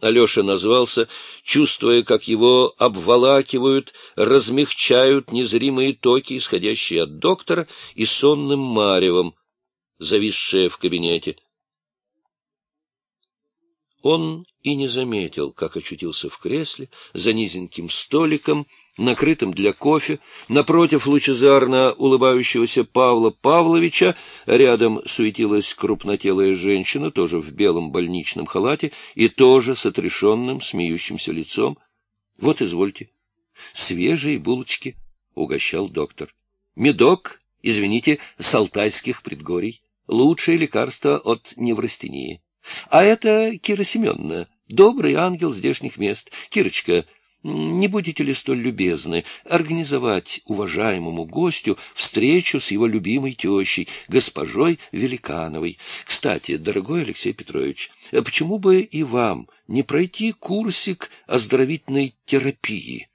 Алеша назвался, чувствуя, как его обволакивают, размягчают незримые токи, исходящие от доктора, и сонным маревом, зависшее в кабинете. Он и не заметил, как очутился в кресле за низеньким столиком, накрытым для кофе, напротив лучезарно улыбающегося Павла Павловича, рядом суетилась крупнотелая женщина, тоже в белом больничном халате и тоже с отрешенным, смеющимся лицом. — Вот, извольте. — Свежие булочки, — угощал доктор. — Медок, извините, с алтайских предгорий. Лучшее лекарство от неврастении. А это Кира Семеновна, добрый ангел здешних мест. Кирочка, не будете ли столь любезны организовать уважаемому гостю встречу с его любимой тещей, госпожой Великановой? Кстати, дорогой Алексей Петрович, а почему бы и вам не пройти курсик оздоровительной терапии?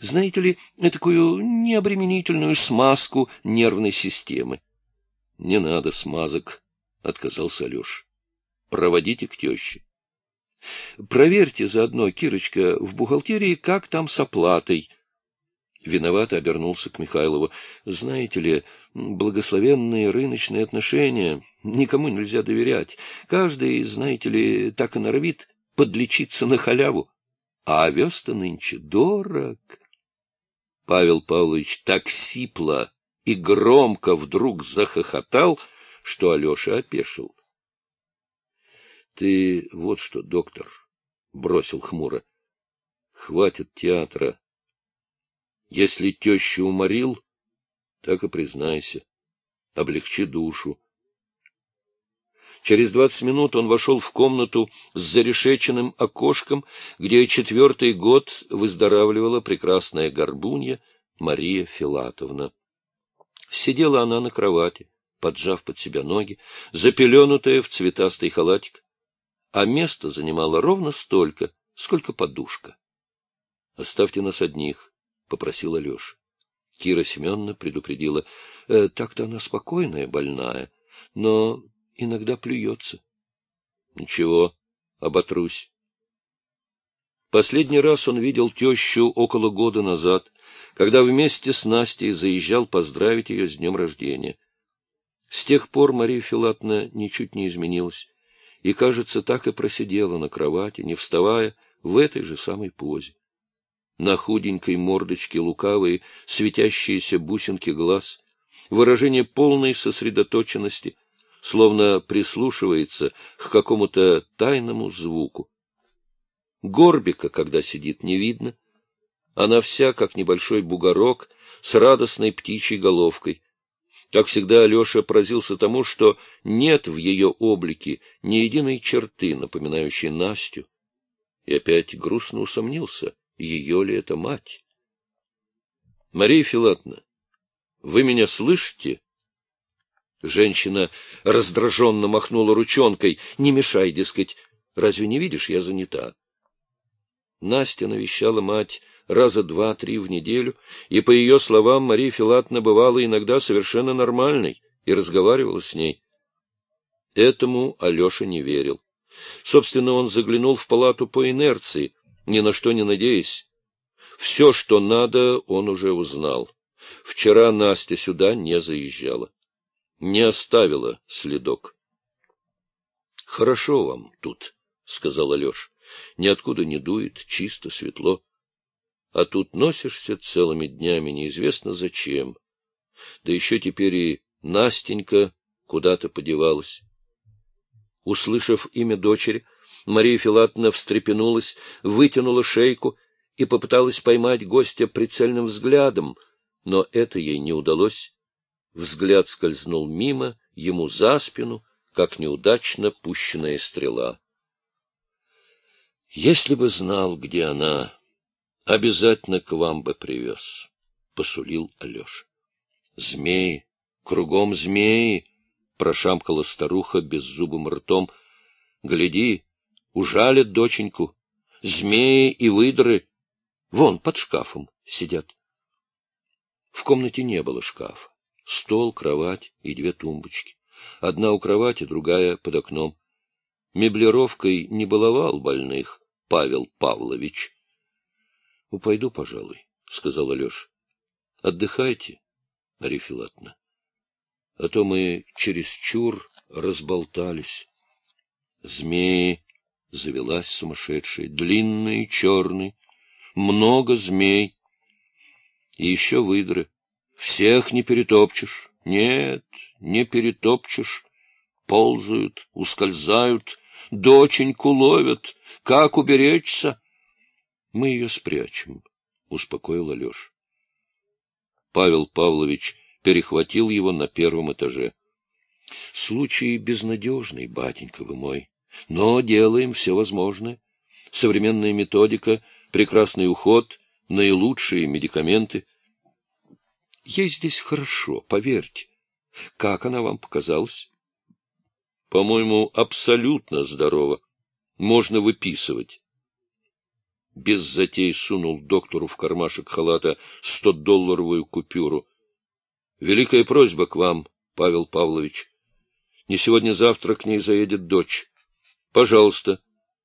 Знаете ли, такую необременительную смазку нервной системы? — Не надо смазок, — отказался Алеша проводите к теще. Проверьте заодно, Кирочка, в бухгалтерии, как там с оплатой. Виновато обернулся к Михайлову. Знаете ли, благословенные рыночные отношения никому нельзя доверять. Каждый, знаете ли, так и норовит подлечиться на халяву. А овес-то нынче дорог. Павел Павлович так сипло и громко вдруг захохотал, что Алеша опешил. Ты вот что, доктор, — бросил хмуро, — хватит театра. Если тещу уморил, так и признайся, облегчи душу. Через двадцать минут он вошел в комнату с зарешеченным окошком, где четвертый год выздоравливала прекрасная горбунья Мария Филатовна. Сидела она на кровати, поджав под себя ноги, запеленутая в цветастый халатик а место занимало ровно столько, сколько подушка. — Оставьте нас одних, — попросил Алеша. Кира Семеновна предупредила. «Э, — Так-то она спокойная, больная, но иногда плюется. — Ничего, оботрусь. Последний раз он видел тещу около года назад, когда вместе с Настей заезжал поздравить ее с днем рождения. С тех пор Мария Филатовна ничуть не изменилась и, кажется, так и просидела на кровати, не вставая, в этой же самой позе. На худенькой мордочке лукавые, светящиеся бусинки глаз, выражение полной сосредоточенности, словно прислушивается к какому-то тайному звуку. Горбика, когда сидит, не видно. Она вся, как небольшой бугорок, с радостной птичьей головкой, как всегда, Алеша поразился тому, что нет в ее облике ни единой черты, напоминающей Настю, и опять грустно усомнился, ее ли это мать. — Мария Филатовна, вы меня слышите? Женщина раздраженно махнула ручонкой. — Не мешай, дескать. Разве не видишь, я занята. Настя навещала мать раза два-три в неделю, и, по ее словам, Мария Филатовна бывала иногда совершенно нормальной и разговаривала с ней. Этому Алеша не верил. Собственно, он заглянул в палату по инерции, ни на что не надеясь. Все, что надо, он уже узнал. Вчера Настя сюда не заезжала. Не оставила следок. — Хорошо вам тут, — сказал Алеша. — Ниоткуда не дует, чисто, светло а тут носишься целыми днями неизвестно зачем. Да еще теперь и Настенька куда-то подевалась. Услышав имя дочери, Мария Филатовна встрепенулась, вытянула шейку и попыталась поймать гостя прицельным взглядом, но это ей не удалось. Взгляд скользнул мимо, ему за спину, как неудачно пущенная стрела. Если бы знал, где она, Обязательно к вам бы привез, — посулил Алеша. — Змеи, кругом змеи, — прошамкала старуха беззубым ртом. — Гляди, ужалят доченьку. Змеи и выдры. Вон, под шкафом сидят. В комнате не было шкафа. Стол, кровать и две тумбочки. Одна у кровати, другая под окном. Меблировкой не баловал больных, Павел Павлович. — Пойду, пожалуй, — сказал Алеша. — Отдыхайте, Мария Филатовна. А то мы чересчур разболтались. Змеи завелась сумасшедшая, длинный, черный, много змей. И еще выдры. Всех не перетопчешь. Нет, не перетопчешь. Ползают, ускользают, доченьку ловят. Как уберечься? Мы ее спрячем, — успокоил Алеша. Павел Павлович перехватил его на первом этаже. — Случай безнадежный, батенька вы мой, но делаем все возможное. Современная методика, прекрасный уход, наилучшие медикаменты. Ей здесь хорошо, поверьте. Как она вам показалась? — По-моему, абсолютно здорово. Можно выписывать без затей сунул доктору в кармашек халата стодолларовую купюру. — Великая просьба к вам, Павел Павлович. Не сегодня-завтра к ней заедет дочь. Пожалуйста,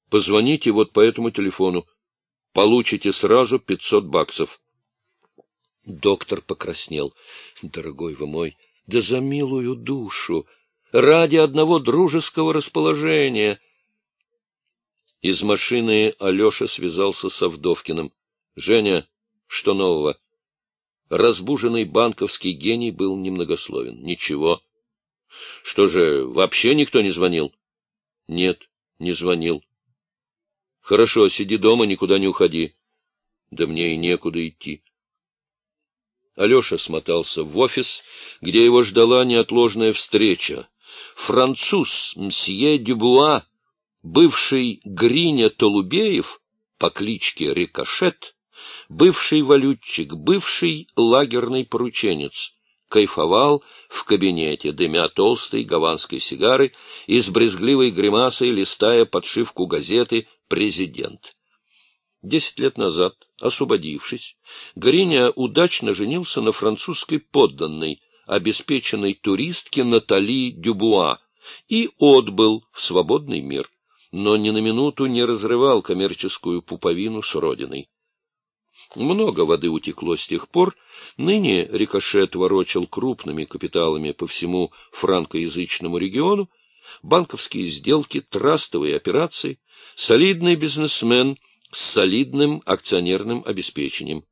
позвоните вот по этому телефону. Получите сразу пятьсот баксов. Доктор покраснел. — Дорогой вы мой, да за милую душу! Ради одного дружеского расположения! — из машины Алеша связался с Авдовкиным. — Женя, что нового? Разбуженный банковский гений был немногословен. — Ничего. — Что же, вообще никто не звонил? — Нет, не звонил. — Хорошо, сиди дома, никуда не уходи. — Да мне и некуда идти. Алеша смотался в офис, где его ждала неотложная встреча. Француз мсье Дюбуа бывший Гриня Толубеев по кличке Рикошет, бывший валютчик, бывший лагерный порученец, кайфовал в кабинете, дымя толстой гаванской сигары и с брезгливой гримасой листая подшивку газеты «Президент». Десять лет назад, освободившись, Гриня удачно женился на французской подданной, обеспеченной туристке Натали Дюбуа, и отбыл в свободный мир но ни на минуту не разрывал коммерческую пуповину с родиной. Много воды утекло с тех пор, ныне рикошет ворочал крупными капиталами по всему франкоязычному региону, банковские сделки, трастовые операции, солидный бизнесмен с солидным акционерным обеспечением.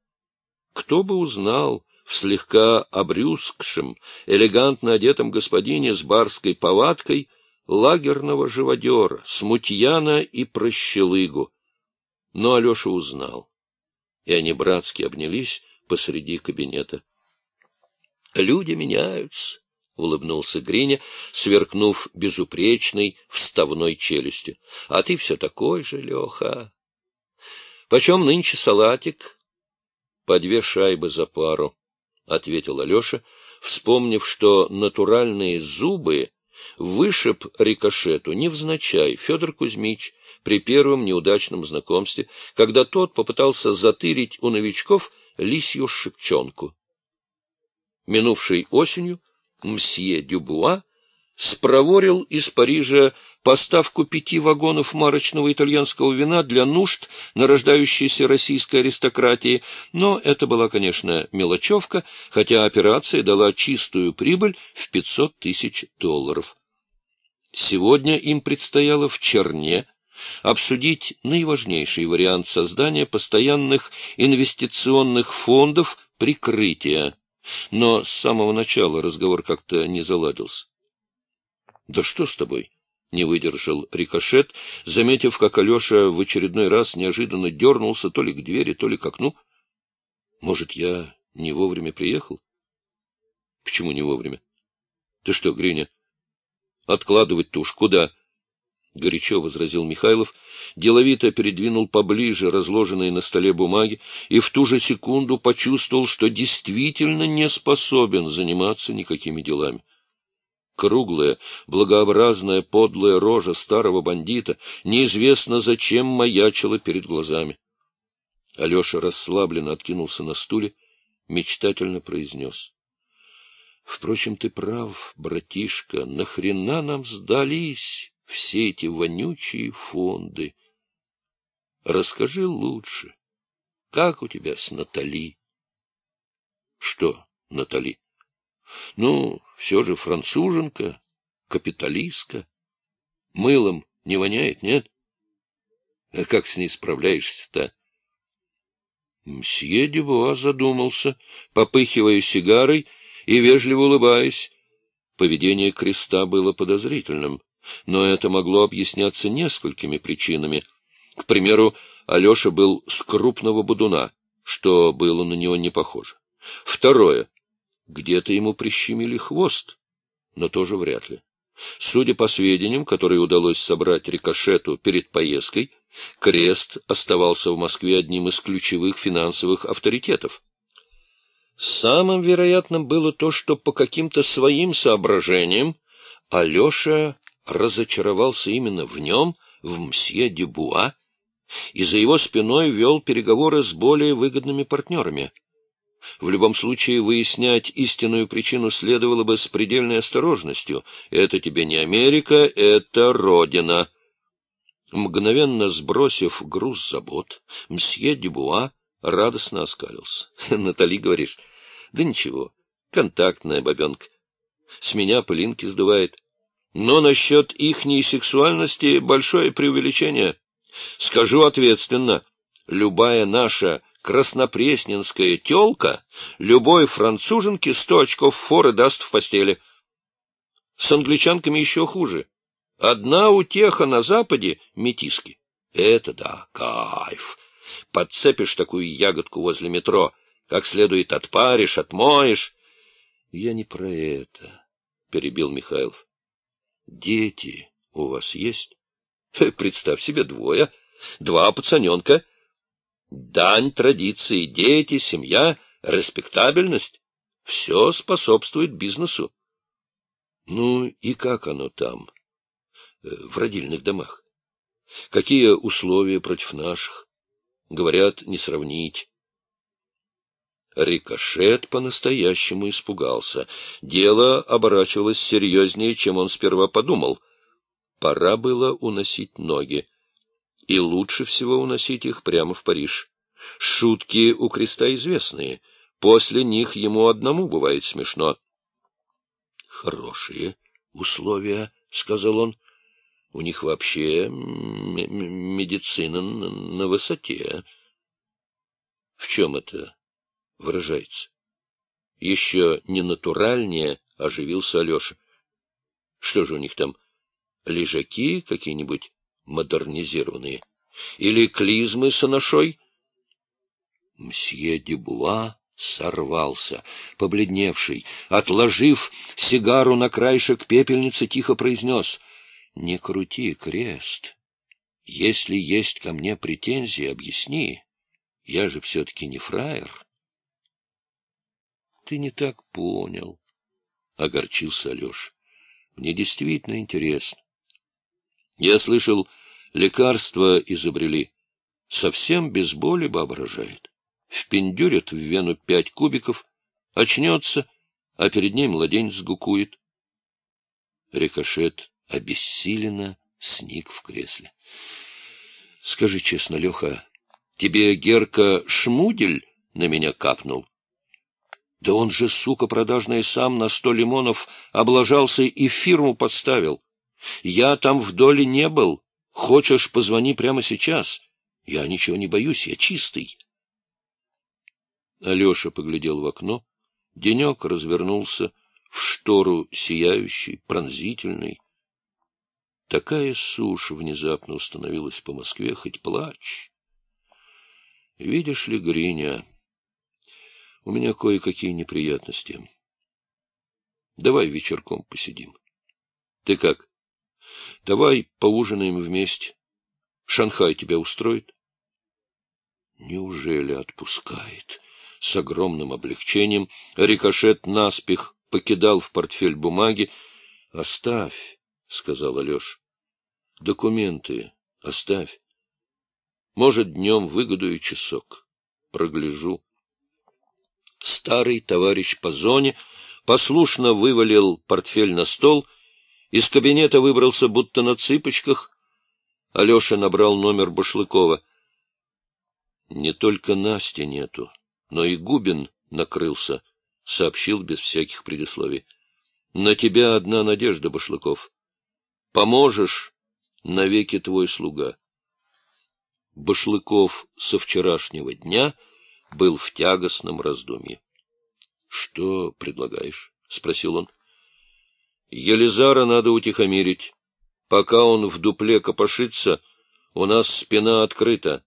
Кто бы узнал в слегка обрюзгшем, элегантно одетом господине с барской повадкой лагерного живодера, смутьяна и прощелыгу. Но Алеша узнал, и они братски обнялись посреди кабинета. — Люди меняются, — улыбнулся Гриня, сверкнув безупречной вставной челюстью. — А ты все такой же, Леха. — Почем нынче салатик? — По две шайбы за пару, — ответил Алеша, вспомнив, что натуральные зубы вышиб рикошету невзначай Федор Кузьмич при первом неудачном знакомстве, когда тот попытался затырить у новичков лисью шипчонку. Минувшей осенью мсье Дюбуа спроворил из Парижа поставку пяти вагонов марочного итальянского вина для нужд нарождающейся российской аристократии, но это была, конечно, мелочевка, хотя операция дала чистую прибыль в 500 тысяч долларов. Сегодня им предстояло в Черне обсудить наиважнейший вариант создания постоянных инвестиционных фондов прикрытия. Но с самого начала разговор как-то не заладился. — Да что с тобой? — не выдержал рикошет, заметив, как Алеша в очередной раз неожиданно дернулся то ли к двери, то ли к окну. — Может, я не вовремя приехал? — Почему не вовремя? — Ты что, Гриня, Откладывать-то уж куда? — горячо возразил Михайлов, деловито передвинул поближе разложенные на столе бумаги и в ту же секунду почувствовал, что действительно не способен заниматься никакими делами. Круглая, благообразная, подлая рожа старого бандита неизвестно зачем маячила перед глазами. Алеша расслабленно откинулся на стуле, мечтательно произнес. Впрочем, ты прав, братишка, нахрена нам сдались все эти вонючие фонды? расскажи лучше, как у тебя с Натали? Что Натали? Ну, все же француженка, капиталистка. Мылом не воняет, нет? А как с ней справляешься-то? Мсье Дюбуа задумался, попыхивая сигарой и вежливо улыбаясь. Поведение креста было подозрительным, но это могло объясняться несколькими причинами. К примеру, Алеша был с крупного будуна, что было на него не похоже. Второе. Где-то ему прищемили хвост, но тоже вряд ли. Судя по сведениям, которые удалось собрать рикошету перед поездкой, Крест оставался в Москве одним из ключевых финансовых авторитетов. Самым вероятным было то, что по каким-то своим соображениям Алеша разочаровался именно в нем, в мсье Дюбуа, и за его спиной вел переговоры с более выгодными партнерами. В любом случае, выяснять истинную причину следовало бы с предельной осторожностью. Это тебе не Америка, это Родина. Мгновенно сбросив груз забот, мсье Дюбуа радостно оскалился. — Натали, говоришь? Да ничего, контактная бабенка. С меня пылинки сдувает. Но насчет ихней сексуальности большое преувеличение. Скажу ответственно, любая наша краснопресненская тёлка любой француженке сто очков форы даст в постели. С англичанками еще хуже. Одна утеха на западе — метиски. Это да, кайф. Подцепишь такую ягодку возле метро, как следует отпаришь, отмоешь. — Я не про это, — перебил Михайлов. — Дети у вас есть? — Представь себе двое, два пацаненка — Дань традиции, дети, семья, респектабельность — все способствует бизнесу. Ну и как оно там, э, в родильных домах? Какие условия против наших? Говорят, не сравнить. Рикошет по-настоящему испугался. Дело оборачивалось серьезнее, чем он сперва подумал. Пора было уносить ноги и лучше всего уносить их прямо в Париж. Шутки у креста известные, после них ему одному бывает смешно. — Хорошие условия, — сказал он. — У них вообще медицина на высоте. — В чем это выражается? Еще не натуральнее оживился Алеша. — Что же у них там, лежаки какие-нибудь модернизированные. Или клизмы с анашой? Мсье Дебуа сорвался, побледневший, отложив сигару на краешек пепельницы, тихо произнес — Не крути крест. Если есть ко мне претензии, объясни. Я же все-таки не фраер. — Ты не так понял, — огорчился Алеша. — Мне действительно интересно. Я слышал, Лекарства изобрели. Совсем без боли воображает. Впендюрят в вену пять кубиков, очнется, а перед ней младенец гукует. Рикошет обессиленно сник в кресле. — Скажи честно, Леха, тебе Герка Шмудель на меня капнул? Да он же, сука продажная, сам на сто лимонов облажался и фирму подставил. Я там в доле не был. Хочешь, позвони прямо сейчас. Я ничего не боюсь, я чистый. Алеша поглядел в окно. Денек развернулся в штору сияющий, пронзительный. Такая сушь внезапно установилась по Москве, хоть плачь. Видишь ли, Гриня, у меня кое-какие неприятности. Давай вечерком посидим. Ты как, Давай поужинаем вместе. Шанхай тебя устроит? Неужели отпускает? С огромным облегчением рикошет наспех покидал в портфель бумаги. — Оставь, — сказал Алеша. — Документы оставь. Может, днем выгодую часок. Прогляжу. Старый товарищ по зоне послушно вывалил портфель на стол — из кабинета выбрался будто на цыпочках. Алеша набрал номер Башлыкова. Не только Насти нету, но и Губин накрылся, — сообщил без всяких предисловий. — На тебя одна надежда, Башлыков. Поможешь — навеки твой слуга. Башлыков со вчерашнего дня был в тягостном раздумье. — Что предлагаешь? — спросил он. — Елизара надо утихомирить. Пока он в дупле копошится, у нас спина открыта.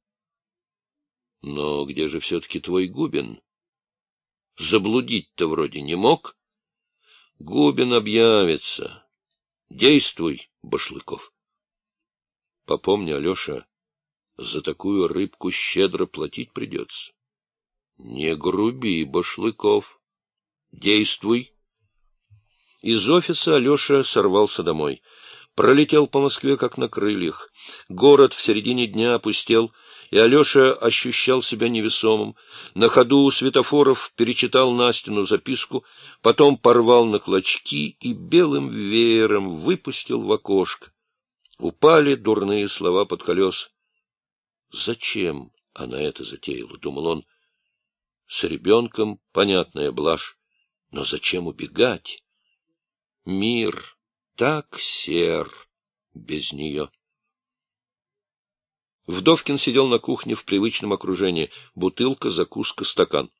Но где же все-таки твой Губин? Заблудить-то вроде не мог. Губин объявится. Действуй, Башлыков. Попомни, Алеша, за такую рыбку щедро платить придется. Не груби, Башлыков. Действуй. Из офиса Алеша сорвался домой. Пролетел по Москве, как на крыльях. Город в середине дня опустел, и Алеша ощущал себя невесомым. На ходу у светофоров перечитал Настину записку, потом порвал на клочки и белым веером выпустил в окошко. Упали дурные слова под колес. Зачем она это затеяла, — думал он. С ребенком понятная блажь, но зачем убегать? Мир так сер без нее. Вдовкин сидел на кухне в привычном окружении. Бутылка, закуска, стакан.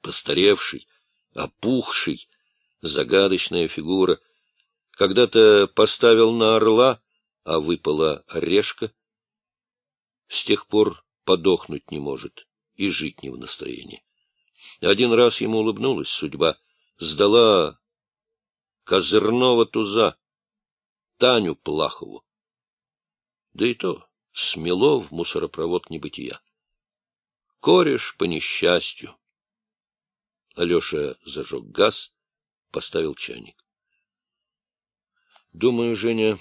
Постаревший, опухший, загадочная фигура. Когда-то поставил на орла, а выпала орешка. С тех пор подохнуть не может и жить не в настроении. Один раз ему улыбнулась судьба, сдала козырного туза, Таню Плахову. Да и то смело в мусоропровод небытия. Кореш по несчастью. Алеша зажег газ, поставил чайник. Думаю, Женя,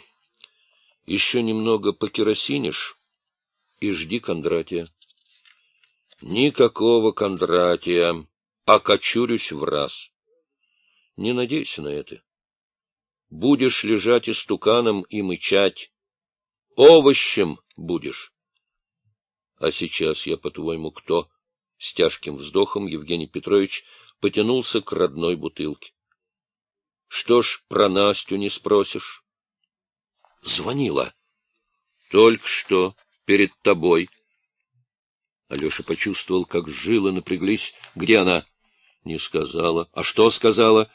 еще немного покеросинишь и жди Кондратия. Никакого Кондратия, окочурюсь в раз. Не надейся на это. Будешь лежать истуканом и мычать, овощем будешь. А сейчас я, по-твоему, кто? С тяжким вздохом Евгений Петрович потянулся к родной бутылке. Что ж, про Настю не спросишь? Звонила. Только что, перед тобой. Алеша почувствовал, как жилы напряглись. Где она? Не сказала. А что сказала?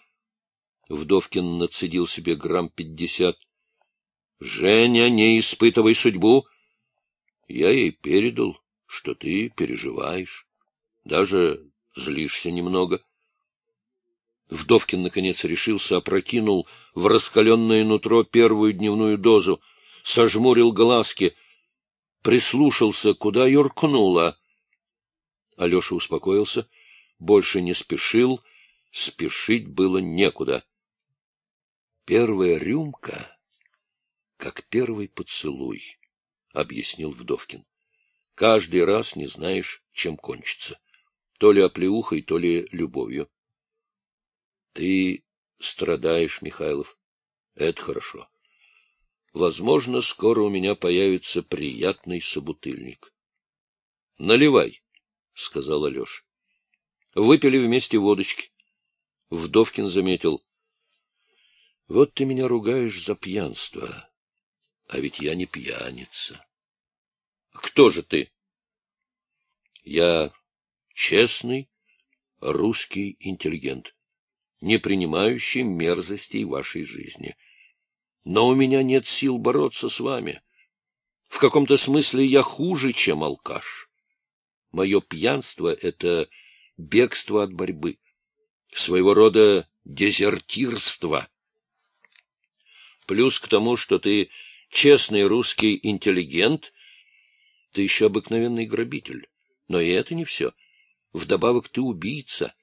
Вдовкин нацедил себе грамм пятьдесят. — Женя, не испытывай судьбу. Я ей передал, что ты переживаешь, даже злишься немного. Вдовкин, наконец, решился, опрокинул в раскаленное нутро первую дневную дозу, сожмурил глазки, прислушался, куда юркнула. Алеша успокоился, больше не спешил, спешить было некуда. Первая рюмка как первый поцелуй, — объяснил Вдовкин. — Каждый раз не знаешь, чем кончится. То ли оплеухой, то ли любовью. — Ты страдаешь, Михайлов. Это хорошо. Возможно, скоро у меня появится приятный собутыльник. — Наливай, — сказал Алеша. Выпили вместе водочки. Вдовкин заметил. — Вот ты меня ругаешь за пьянство. А ведь я не пьяница. Кто же ты? Я честный русский интеллигент, не принимающий мерзостей вашей жизни. Но у меня нет сил бороться с вами. В каком-то смысле я хуже, чем алкаш. Мое пьянство — это бегство от борьбы, своего рода дезертирство. Плюс к тому, что ты честный русский интеллигент, ты еще обыкновенный грабитель. Но и это не все. Вдобавок ты убийца.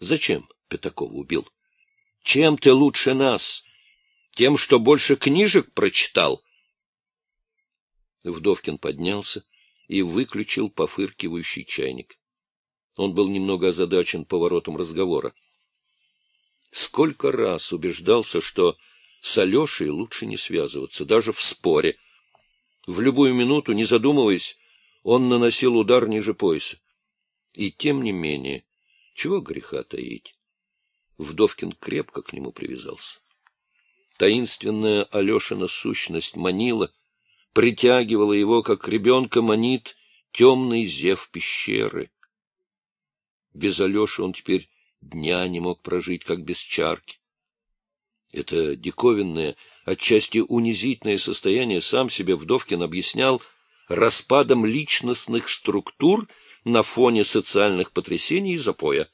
Зачем Пятакова убил? Чем ты лучше нас? Тем, что больше книжек прочитал? Вдовкин поднялся и выключил пофыркивающий чайник. Он был немного озадачен поворотом разговора. Сколько раз убеждался, что с Алешей лучше не связываться, даже в споре. В любую минуту, не задумываясь, он наносил удар ниже пояса. И тем не менее, чего греха таить? Вдовкин крепко к нему привязался. Таинственная Алешина сущность манила, притягивала его, как ребенка манит темный зев пещеры. Без Алеши он теперь дня не мог прожить, как без чарки. Это диковинное, отчасти унизительное состояние сам себе Вдовкин объяснял распадом личностных структур на фоне социальных потрясений и запоя.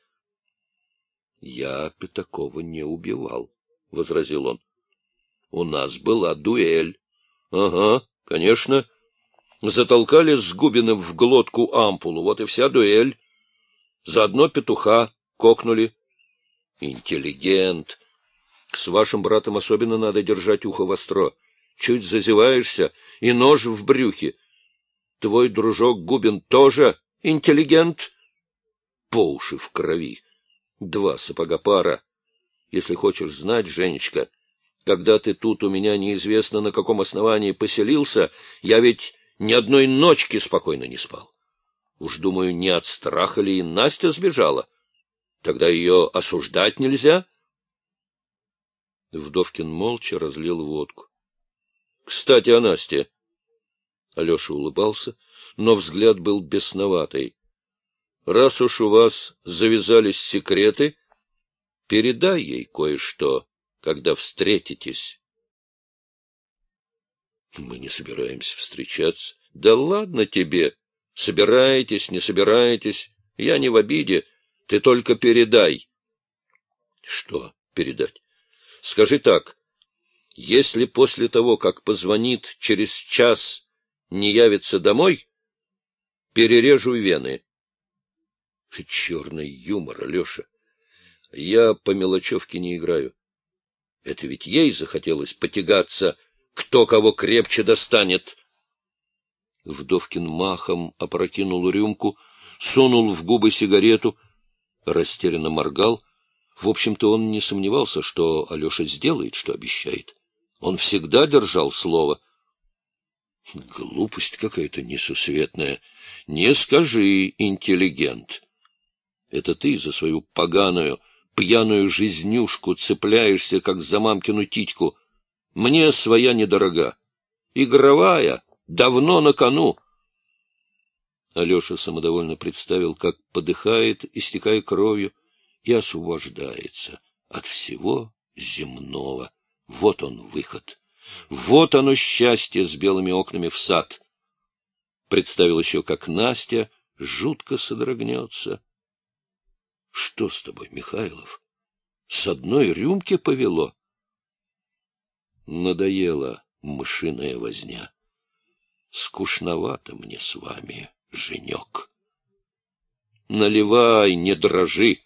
— Я Пятакова не убивал, — возразил он. — У нас была дуэль. — Ага, конечно. Затолкали с Губиным в глотку ампулу, вот и вся дуэль. Заодно петуха кокнули. Интеллигент. С вашим братом особенно надо держать ухо востро. Чуть зазеваешься, и нож в брюхе. Твой дружок Губин тоже интеллигент? По уши в крови. Два сапога пара. Если хочешь знать, Женечка, когда ты тут у меня неизвестно на каком основании поселился, я ведь ни одной ночки спокойно не спал. Уж, думаю, не от страха ли и Настя сбежала. Тогда ее осуждать нельзя. Вдовкин молча разлил водку. — Кстати, о Насте. Алеша улыбался, но взгляд был бесноватый. — Раз уж у вас завязались секреты, передай ей кое-что, когда встретитесь. — Мы не собираемся встречаться. — Да ладно тебе! Собираетесь, не собираетесь, я не в обиде. Ты только передай. — Что передать? — Скажи так. Если после того, как позвонит через час, не явится домой, перережу вены. Ты черный юмор, Алеша. Я по мелочевке не играю. Это ведь ей захотелось потягаться, кто кого крепче достанет. Вдовкин махом опрокинул рюмку, сунул в губы сигарету, растерянно моргал. В общем-то, он не сомневался, что Алеша сделает, что обещает. Он всегда держал слово. Глупость какая-то несусветная. Не скажи, интеллигент. Это ты за свою поганую, пьяную жизнюшку цепляешься, как за мамкину титьку. Мне своя недорога. Игровая, давно на кону. Алеша самодовольно представил, как подыхает, истекая кровью, и освобождается от всего земного. Вот он выход. Вот оно счастье с белыми окнами в сад. Представил еще, как Настя жутко содрогнется. — Что с тобой, Михайлов? С одной рюмки повело? Надоела мышиная возня. Скучновато мне с вами, женек. Наливай, не дрожи.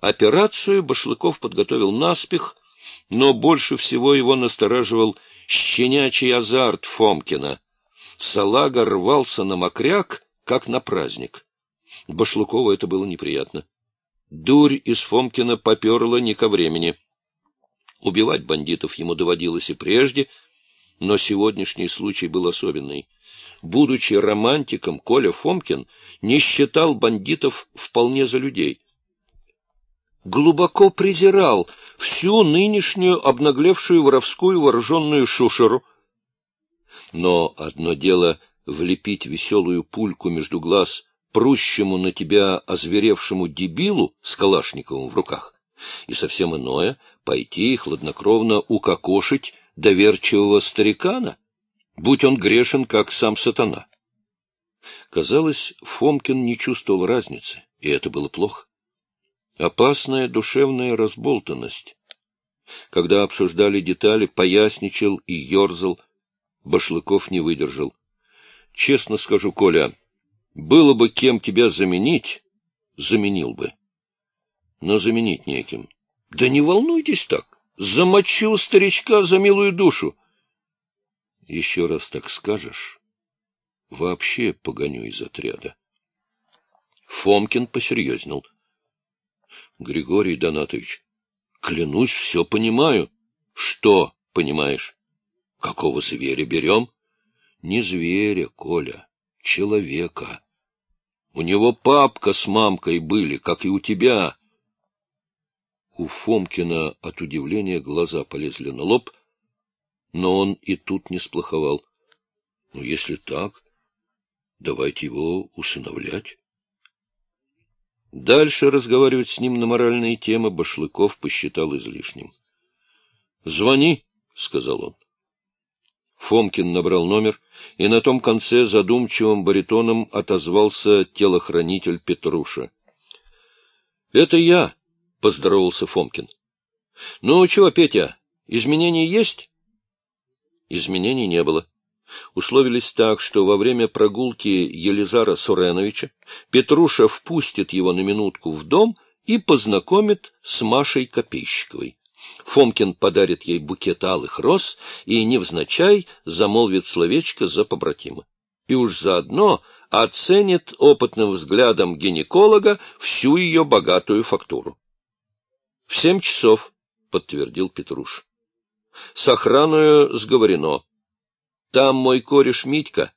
Операцию Башлыков подготовил наспех, но больше всего его настораживал щенячий азарт Фомкина. Салага рвался на мокряк, как на праздник. Башлыкову это было неприятно. Дурь из Фомкина поперла не ко времени. Убивать бандитов ему доводилось и прежде, но сегодняшний случай был особенный. Будучи романтиком, Коля Фомкин не считал бандитов вполне за людей — глубоко презирал всю нынешнюю обнаглевшую воровскую вооруженную шушеру. Но одно дело влепить веселую пульку между глаз прущему на тебя озверевшему дебилу с Калашниковым в руках, и совсем иное — пойти хладнокровно укокошить доверчивого старикана, будь он грешен, как сам сатана. Казалось, Фомкин не чувствовал разницы, и это было плохо. Опасная душевная разболтанность. Когда обсуждали детали, поясничал и ерзал. Башлыков не выдержал. Честно скажу, Коля, было бы кем тебя заменить, заменил бы. Но заменить неким. Да не волнуйтесь так. Замочу старичка за милую душу. Еще раз так скажешь, вообще погоню из отряда. Фомкин посерьезнел. Григорий Донатович, клянусь, все понимаю. Что понимаешь? Какого зверя берем? Не зверя, Коля, человека. У него папка с мамкой были, как и у тебя. У Фомкина от удивления глаза полезли на лоб, но он и тут не сплоховал. Ну, если так, давайте его усыновлять. Дальше разговаривать с ним на моральные темы Башлыков посчитал излишним. — Звони, — сказал он. Фомкин набрал номер, и на том конце задумчивым баритоном отозвался телохранитель Петруша. — Это я, — поздоровался Фомкин. — Ну, чего, Петя, изменения есть? Изменений не было. Условились так, что во время прогулки Елизара Суреновича Петруша впустит его на минутку в дом и познакомит с Машей Копейщиковой. Фомкин подарит ей букет алых роз и, невзначай, замолвит словечко за побратима. И уж заодно оценит опытным взглядом гинеколога всю ее богатую фактуру. — В семь часов, — подтвердил Петруш. — С охраною сговорено. Там мой кореш Митька.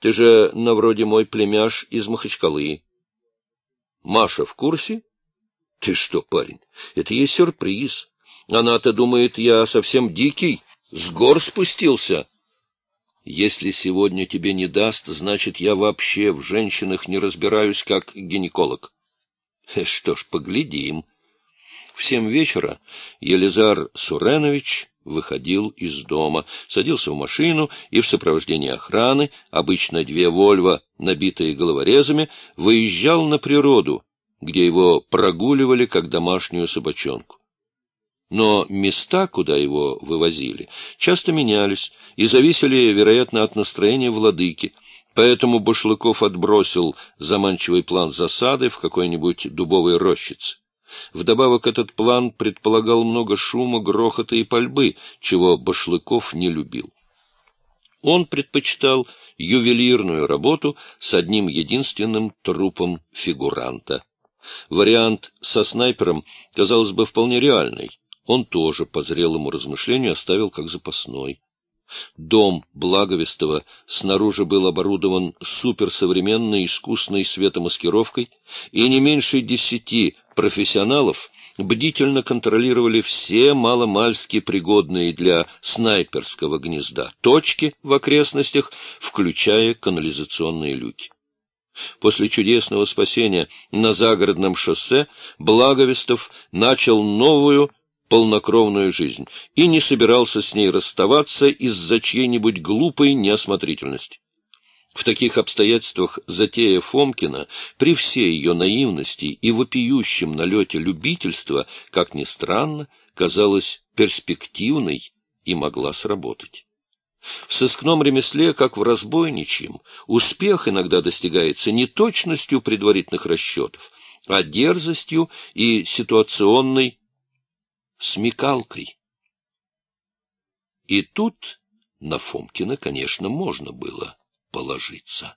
Ты же на вроде мой племяш из Махачкалы. Маша в курсе? Ты что, парень, это ей сюрприз. Она-то думает, я совсем дикий, с гор спустился. Если сегодня тебе не даст, значит, я вообще в женщинах не разбираюсь, как гинеколог. Что ж, поглядим. В семь вечера Елизар Суренович выходил из дома, садился в машину и в сопровождении охраны, обычно две «Вольво», набитые головорезами, выезжал на природу, где его прогуливали как домашнюю собачонку. Но места, куда его вывозили, часто менялись и зависели, вероятно, от настроения владыки, поэтому Башлыков отбросил заманчивый план засады в какой-нибудь дубовой рощице. Вдобавок этот план предполагал много шума, грохота и пальбы, чего Башлыков не любил. Он предпочитал ювелирную работу с одним единственным трупом фигуранта. Вариант со снайпером, казалось бы, вполне реальный. Он тоже, по зрелому размышлению, оставил как запасной. Дом Благовестова снаружи был оборудован суперсовременной искусной светомаскировкой, и не меньше десяти профессионалов бдительно контролировали все маломальски пригодные для снайперского гнезда точки в окрестностях, включая канализационные люки. После чудесного спасения на загородном шоссе Благовестов начал новую полнокровную жизнь и не собирался с ней расставаться из-за чьей-нибудь глупой неосмотрительности. В таких обстоятельствах затея Фомкина, при всей ее наивности и вопиющем налете любительства, как ни странно, казалась перспективной и могла сработать. В сыскном ремесле, как в разбойничьем, успех иногда достигается не точностью предварительных расчетов, а дерзостью и ситуационной смекалкой. И тут на Фомкина, конечно, можно было положиться.